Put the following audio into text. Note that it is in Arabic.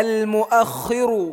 المؤخر.